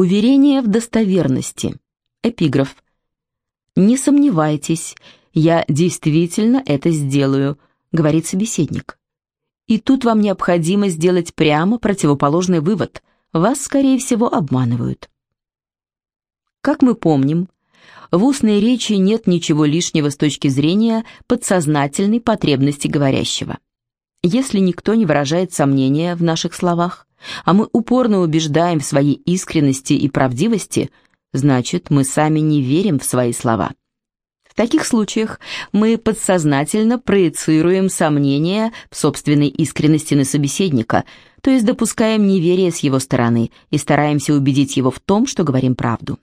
Уверение в достоверности. Эпиграф. «Не сомневайтесь, я действительно это сделаю», — говорит собеседник. И тут вам необходимо сделать прямо противоположный вывод. Вас, скорее всего, обманывают. Как мы помним, в устной речи нет ничего лишнего с точки зрения подсознательной потребности говорящего. Если никто не выражает сомнения в наших словах, а мы упорно убеждаем в своей искренности и правдивости, значит, мы сами не верим в свои слова. В таких случаях мы подсознательно проецируем сомнения в собственной искренности на собеседника, то есть допускаем неверие с его стороны и стараемся убедить его в том, что говорим правду.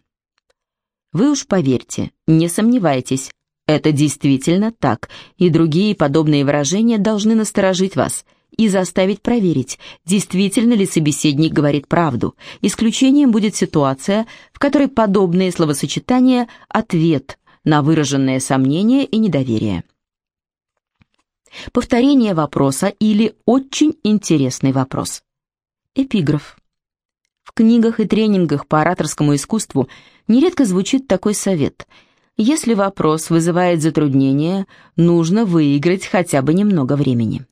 Вы уж поверьте, не сомневайтесь, это действительно так, и другие подобные выражения должны насторожить вас и заставить проверить, действительно ли собеседник говорит правду. Исключением будет ситуация, в которой подобные словосочетания – ответ на выраженное сомнение и недоверие. Повторение вопроса или очень интересный вопрос. Эпиграф. В книгах и тренингах по ораторскому искусству – нередко звучит такой совет. Если вопрос вызывает затруднение, нужно выиграть хотя бы немного времени.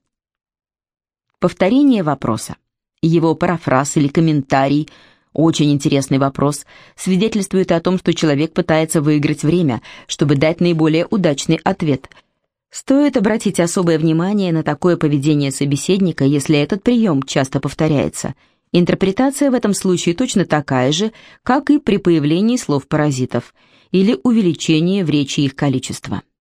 Повторение вопроса, его парафраз или комментарий – очень интересный вопрос, свидетельствует о том, что человек пытается выиграть время, чтобы дать наиболее удачный ответ. Стоит обратить особое внимание на такое поведение собеседника, если этот прием часто повторяется – Интерпретация в этом случае точно такая же, как и при появлении слов-паразитов или увеличении в речи их количества.